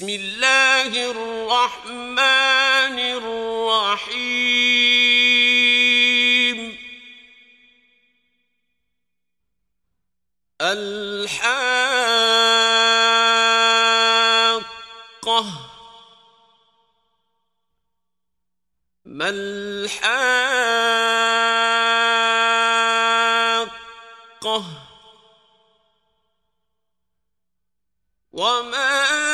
بسم الله الرحمن الرحيم. الرحیم ما ملحاقہ وما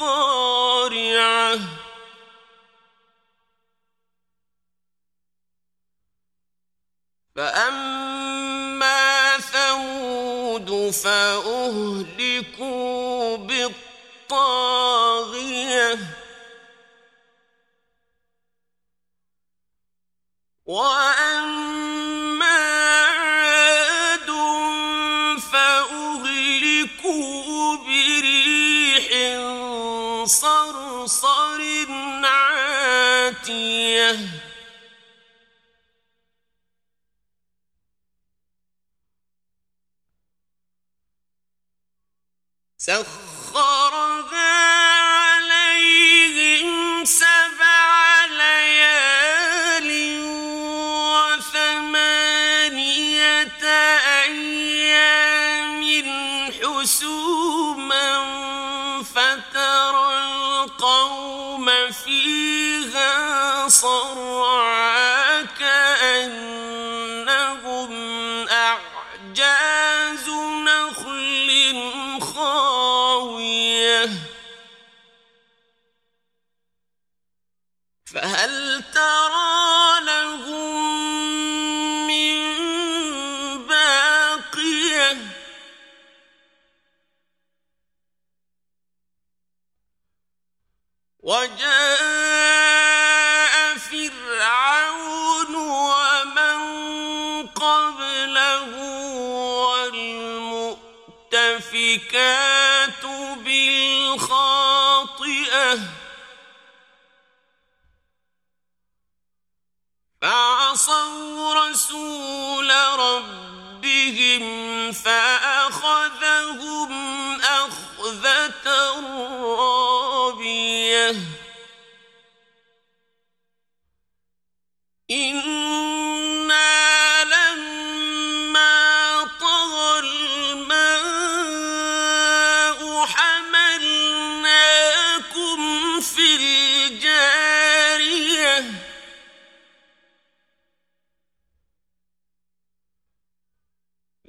القارعة فأما ثمود فأهلكوا بالطاغية. تیہ بِكَافِرٍ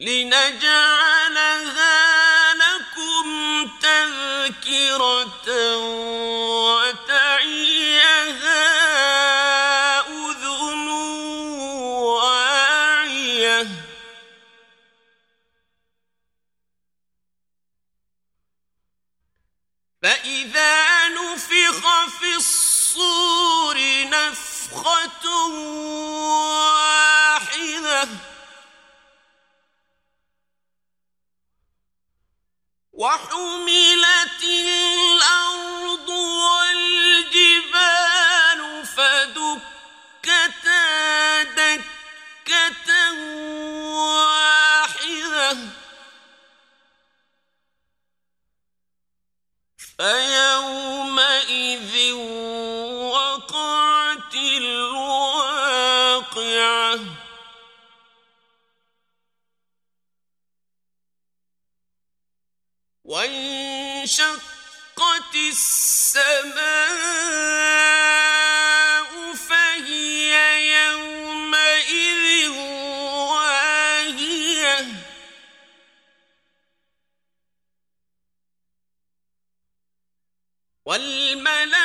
لنجعلها لكم تذكرة وتعيها أذن واعية. فإذا نفخ في الصور نفخة فَيَوْمَئِذٍ والملائكة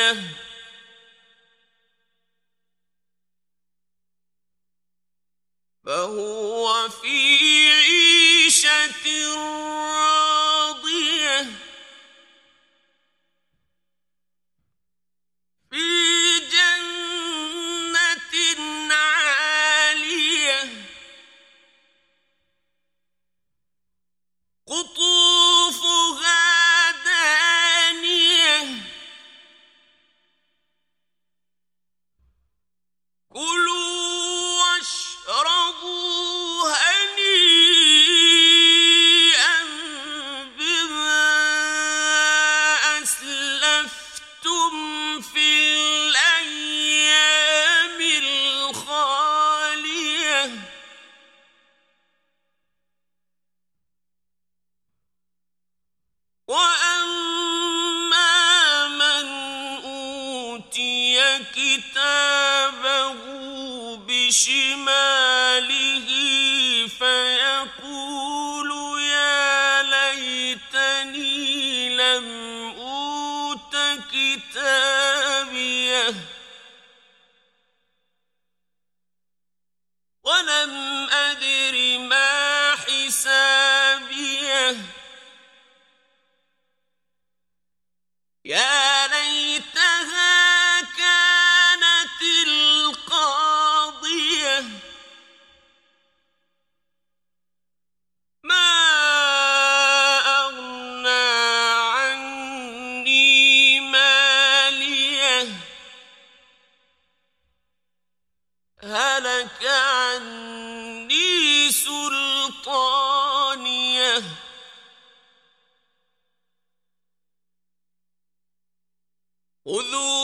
حسابيه اذو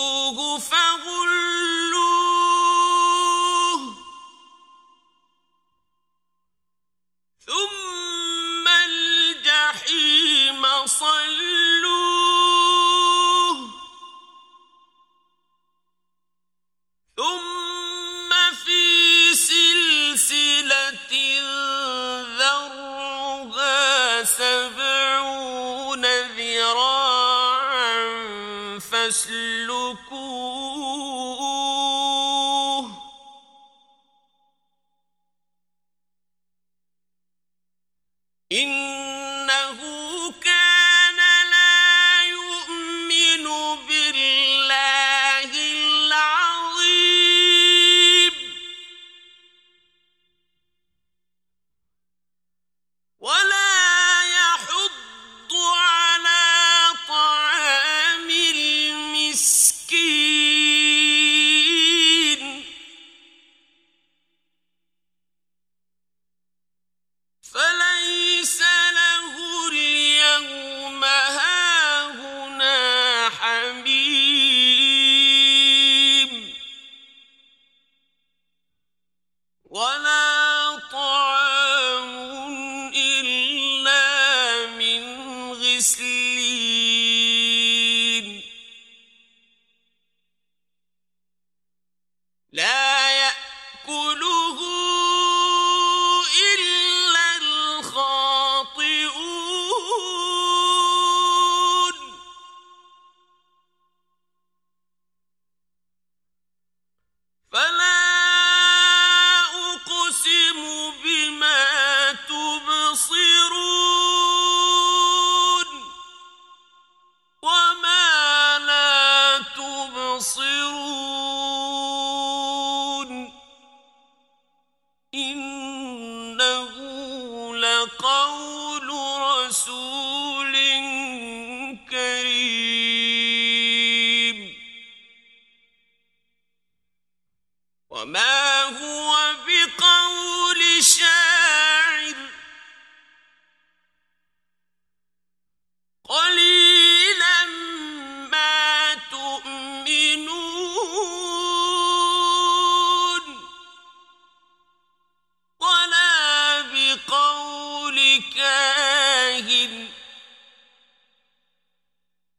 كاهن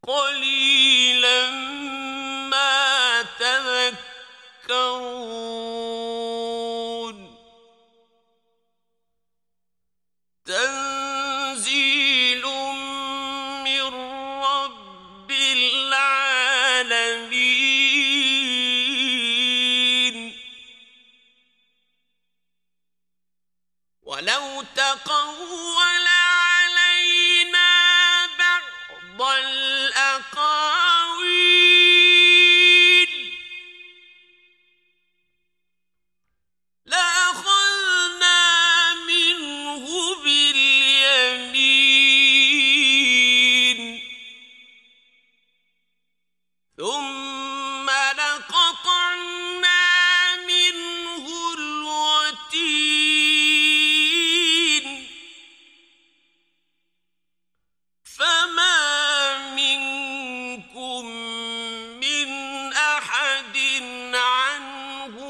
قليل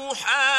عنه